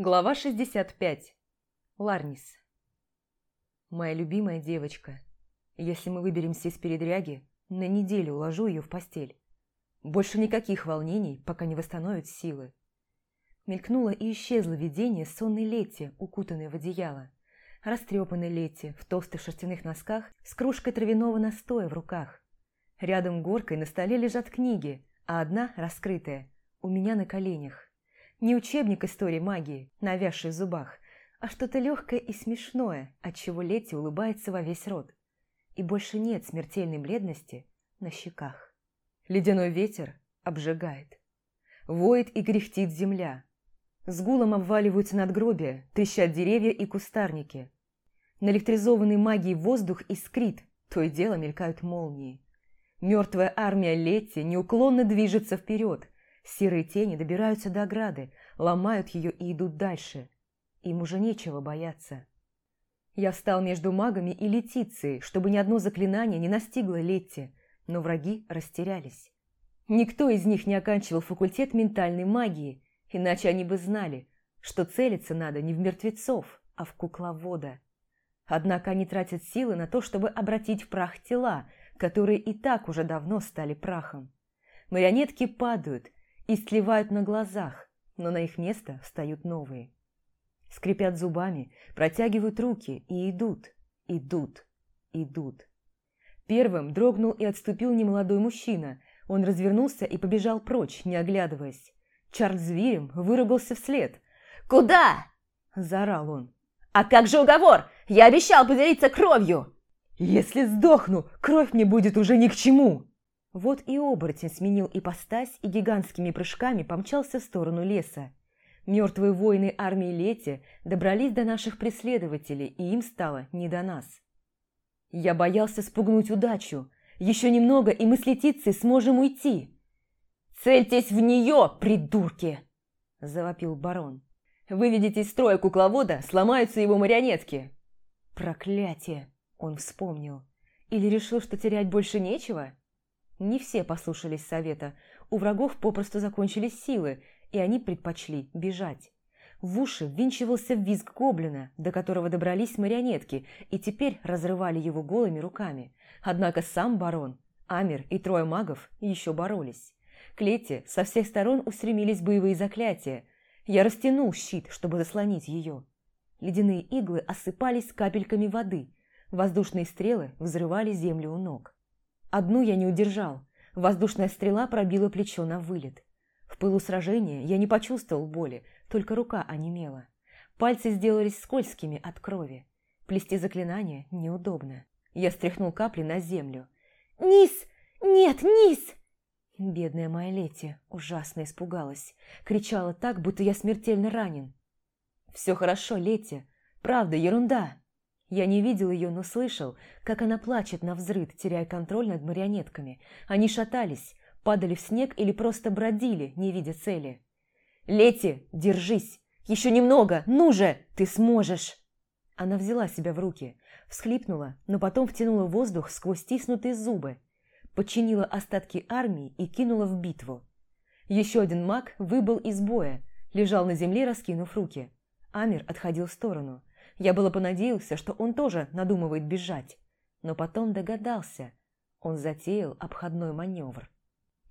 Глава 65. Ларнис. Моя любимая девочка. Если мы выберемся из передряги, на неделю уложу ее в постель. Больше никаких волнений, пока не восстановят силы. Мелькнуло и исчезло видение сонной Лети, укутанной в одеяло. Растрепанной Лети в толстых шерстяных носках с кружкой травяного настоя в руках. Рядом горкой на столе лежат книги, а одна, раскрытая, у меня на коленях. Не учебник истории магии, навязший в зубах, а что-то легкое и смешное, от чего Лети улыбается во весь рот. И больше нет смертельной бледности на щеках. Ледяной ветер обжигает. Воет и кряхтит земля. С гулом обваливаются надгробия, трещат деревья и кустарники. Наэлектризованный магией воздух искрит, то и дело мелькают молнии. Мертвая армия Летти неуклонно движется вперед – Серые тени добираются до ограды, ломают ее и идут дальше. Им уже нечего бояться. Я встал между магами и Летицией, чтобы ни одно заклинание не настигло Летти, но враги растерялись. Никто из них не оканчивал факультет ментальной магии, иначе они бы знали, что целиться надо не в мертвецов, а в кукловода. Однако они тратят силы на то, чтобы обратить в прах тела, которые и так уже давно стали прахом. Марионетки падают, и сливают на глазах, но на их место встают новые. Скрипят зубами, протягивают руки и идут, идут, идут. Первым дрогнул и отступил немолодой мужчина. Он развернулся и побежал прочь, не оглядываясь. Чарльз зверем выругался вслед. «Куда?» – заорал он. «А как же уговор? Я обещал поделиться кровью!» «Если сдохну, кровь мне будет уже ни к чему!» Вот и оборотень сменил ипостась и гигантскими прыжками помчался в сторону леса. Мертвые воины армии Лети добрались до наших преследователей, и им стало не до нас. Я боялся спугнуть удачу. Еще немного, и мы с Летицей сможем уйти. «Цельтесь в нее, придурки!» – завопил барон. «Выведите из строя кукловода, сломаются его марионетки!» «Проклятие!» – он вспомнил. Или решил, что терять больше нечего? Не все послушались совета. У врагов попросту закончились силы, и они предпочли бежать. В уши ввинчивался визг гоблина, до которого добрались марионетки, и теперь разрывали его голыми руками. Однако сам барон, Амир и трое магов еще боролись. К Лете со всех сторон устремились боевые заклятия. Я растянул щит, чтобы заслонить ее. Ледяные иглы осыпались капельками воды. Воздушные стрелы взрывали землю у ног. Одну я не удержал. Воздушная стрела пробила плечо на вылет. В пылу сражения я не почувствовал боли, только рука онемела. Пальцы сделались скользкими от крови. Плести заклинание неудобно. Я стряхнул капли на землю. «Низ! Нет, низ!» Бедная моя Лети ужасно испугалась. Кричала так, будто я смертельно ранен. «Все хорошо, Лети. Правда, ерунда!» Я не видел ее, но слышал, как она плачет на взрыд, теряя контроль над марионетками. Они шатались, падали в снег или просто бродили, не видя цели. «Лети, держись! Еще немного! Ну же! Ты сможешь!» Она взяла себя в руки, всхлипнула, но потом втянула воздух сквозь стиснутые зубы, подчинила остатки армии и кинула в битву. Еще один маг выбыл из боя, лежал на земле, раскинув руки. Амир отходил в сторону – я было понадеялся, что он тоже надумывает бежать, но потом догадался. Он затеял обходной маневр.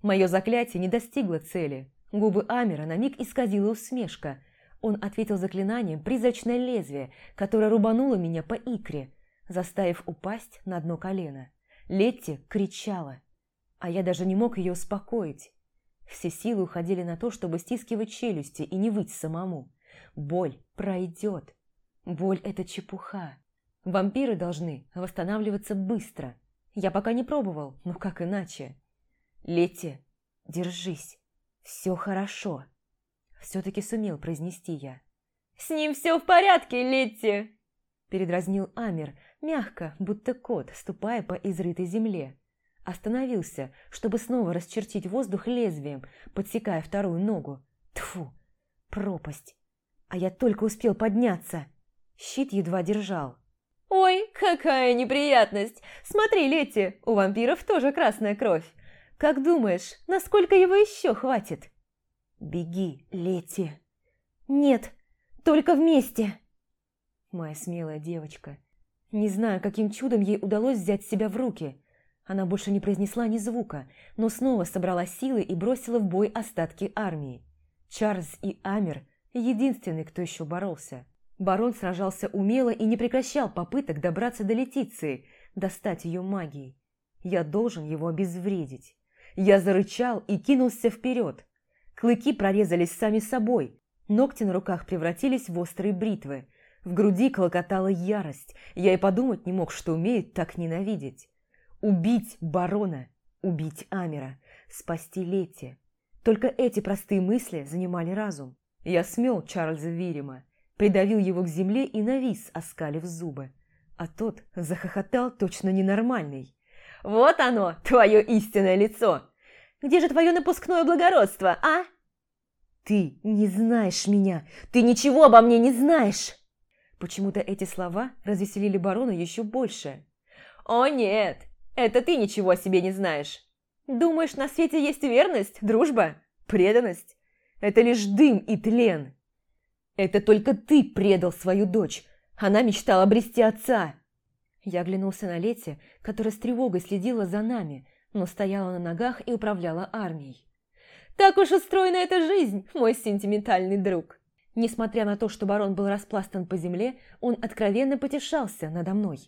Мое заклятие не достигло цели. Губы Амера на миг исказила усмешка. Он ответил заклинанием призрачное лезвие, которое рубануло меня по икре, заставив упасть на дно колено. Летти кричала, а я даже не мог ее успокоить. Все силы уходили на то, чтобы стискивать челюсти и не выть самому. Боль пройдет. Боль – это чепуха. Вампиры должны восстанавливаться быстро. Я пока не пробовал, но как иначе? Летти, держись. Все хорошо. Все-таки сумел произнести я. «С ним все в порядке, Летти!» Передразнил Амир, мягко, будто кот, ступая по изрытой земле. Остановился, чтобы снова расчертить воздух лезвием, подсекая вторую ногу. Тфу, пропасть. А я только успел подняться. Щит едва держал. «Ой, какая неприятность! Смотри, Летти, у вампиров тоже красная кровь. Как думаешь, насколько его еще хватит?» «Беги, Летти!» «Нет, Только вместе!» Моя смелая девочка. Не знаю, каким чудом ей удалось взять себя в руки. Она больше не произнесла ни звука, но снова собрала силы и бросила в бой остатки армии. Чарльз и Амер – единственный, кто еще боролся. Барон сражался умело и не прекращал попыток добраться до Летиции, достать ее магией. Я должен его обезвредить. Я зарычал и кинулся вперед. Клыки прорезались сами собой. Ногти на руках превратились в острые бритвы. В груди клокотала ярость. Я и подумать не мог, что умеет так ненавидеть. Убить барона, убить Амера, спасти Летти. Только эти простые мысли занимали разум. Я смел Чарльза Вирима, придавил его к земле и навис, оскалив зубы. А тот захохотал точно ненормальный. «Вот оно, твое истинное лицо! Где же твое напускное благородство, а?» «Ты не знаешь меня! Ты ничего обо мне не знаешь!» Почему-то эти слова развеселили барона еще больше. «О нет, это ты ничего о себе не знаешь. Думаешь, на свете есть верность, дружба, преданность? Это лишь дым и тлен. Это только ты предал свою дочь. Она мечтала обрести отца». Я оглянулся на Лете, которая с тревогой следила за нами, но стояла на ногах и управляла армией. «Так уж устроена эта жизнь, мой сентиментальный друг!» Несмотря на то, что барон был распластан по земле, он откровенно потешался надо мной.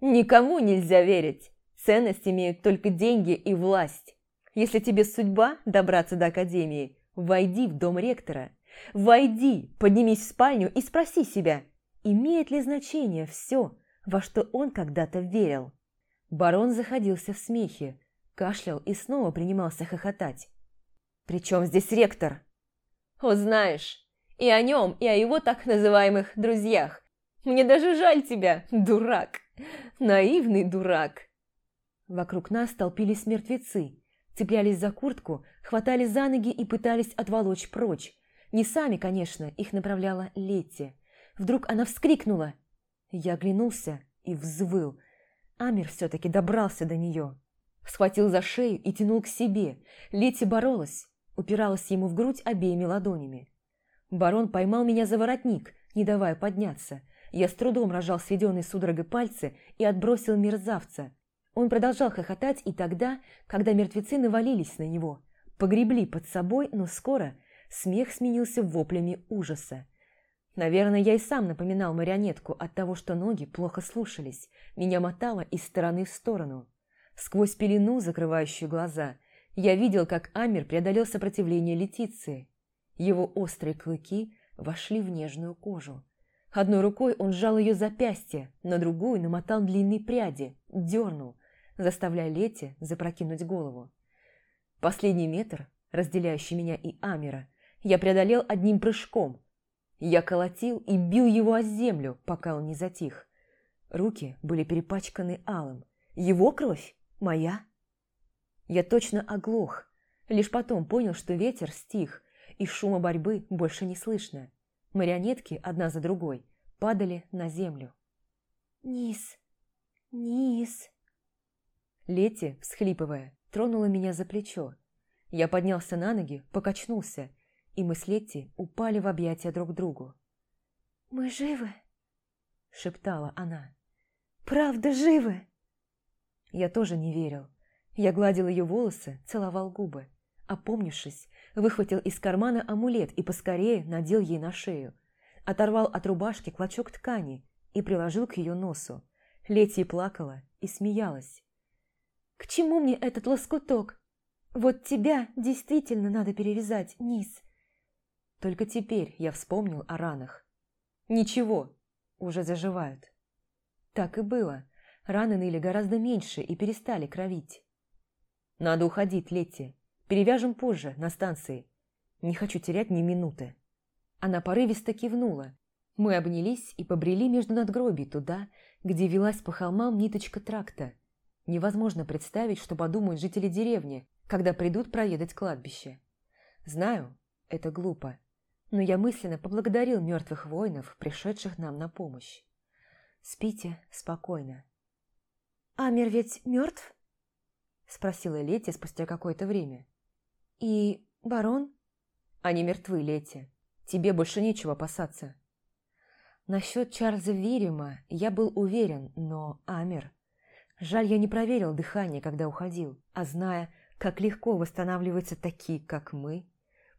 «Никому нельзя верить. Ценность имеют только деньги и власть. Если тебе судьба добраться до академии, войди в дом ректора. Войди, поднимись в спальню и спроси себя, имеет ли значение все, во что он когда-то верил». Барон заходился в смехе, кашлял и снова принимался хохотать. «При чем здесь ректор?» «Узнаешь. И о нем, и о его так называемых друзьях. Мне даже жаль тебя, дурак. Наивный дурак». Вокруг нас толпились мертвецы, цеплялись за куртку, хватали за ноги и пытались отволочь прочь. Не сами, конечно, их направляла Летти. Вдруг она вскрикнула. Я оглянулся и взвыл – Амир все-таки добрался до нее. Схватил за шею и тянул к себе. Лети боролась, упиралась ему в грудь обеими ладонями. Барон поймал меня за воротник, не давая подняться. Я с трудом рожал сведенные судорогой пальцы и отбросил мерзавца. Он продолжал хохотать и тогда, когда мертвецы навалились на него. Погребли под собой, но скоро смех сменился воплями ужаса. Наверное, я и сам напоминал марионетку от того, что ноги плохо слушались. Меня мотало из стороны в сторону. Сквозь пелену, закрывающую глаза, я видел, как Амир преодолел сопротивление Летиции. Его острые клыки вошли в нежную кожу. Одной рукой он сжал ее запястье, на другую намотал длинные пряди, дернул, заставляя Лете запрокинуть голову. Последний метр, разделяющий меня и Амира, я преодолел одним прыжком – я колотил и бил его о землю, пока он не затих. Руки были перепачканы алым. Его кровь? Моя? Я точно оглох. Лишь потом понял, что ветер стих, и шума борьбы больше не слышно. Марионетки, одна за другой, падали на землю. «Низ! Низ!» Лети, всхлипывая, тронула меня за плечо. Я поднялся на ноги, покачнулся и мы с Летти упали в объятия друг другу. «Мы живы?» – шептала она. «Правда живы?» Я тоже не верил. Я гладил ее волосы, целовал губы. Опомнившись, выхватил из кармана амулет и поскорее надел ей на шею. Оторвал от рубашки клочок ткани и приложил к ее носу. Летти плакала и смеялась. «К чему мне этот лоскуток? Вот тебя действительно надо перевязать, Низ. Только теперь я вспомнил о ранах. Ничего, уже заживают. Так и было. Раны ныли гораздо меньше и перестали кровить. Надо уходить, Летти. Перевяжем позже, на станции. Не хочу терять ни минуты. Она порывисто кивнула. Мы обнялись и побрели между надгробий туда, где велась по холмам ниточка тракта. Невозможно представить, что подумают жители деревни, когда придут проведать кладбище. Знаю, это глупо но я мысленно поблагодарил мертвых воинов, пришедших нам на помощь. Спите спокойно. «Амир ведь мертв?» – спросила Летти спустя какое-то время. «И барон?» «Они мертвы, Летти. Тебе больше нечего опасаться. Насчет Чарльза Вирима я был уверен, но Амер... Жаль, я не проверил дыхание, когда уходил, а зная, как легко восстанавливаются такие, как мы,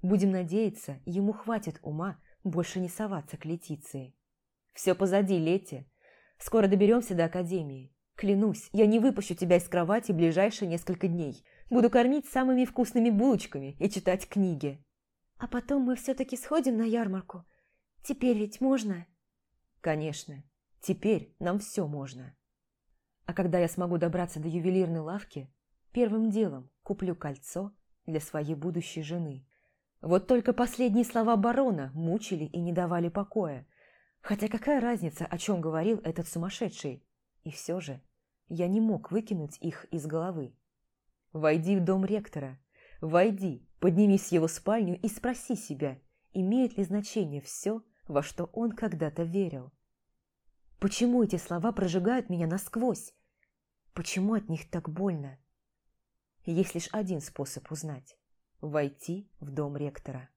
будем надеяться, ему хватит ума больше не соваться к Летиции. Все позади, Лети. Скоро доберемся до Академии. Клянусь, я не выпущу тебя из кровати ближайшие несколько дней. Буду кормить самыми вкусными булочками и читать книги. А потом мы все-таки сходим на ярмарку. Теперь ведь можно? Конечно. Теперь нам все можно. А когда я смогу добраться до ювелирной лавки, первым делом куплю кольцо для своей будущей жены. Вот только последние слова барона мучили и не давали покоя. Хотя какая разница, о чем говорил этот сумасшедший? И все же я не мог выкинуть их из головы. Войди в дом ректора. Войди, поднимись в его спальню и спроси себя, имеет ли значение все, во что он когда-то верил. Почему эти слова прожигают меня насквозь? Почему от них так больно? Есть лишь один способ узнать – войти в дом ректора.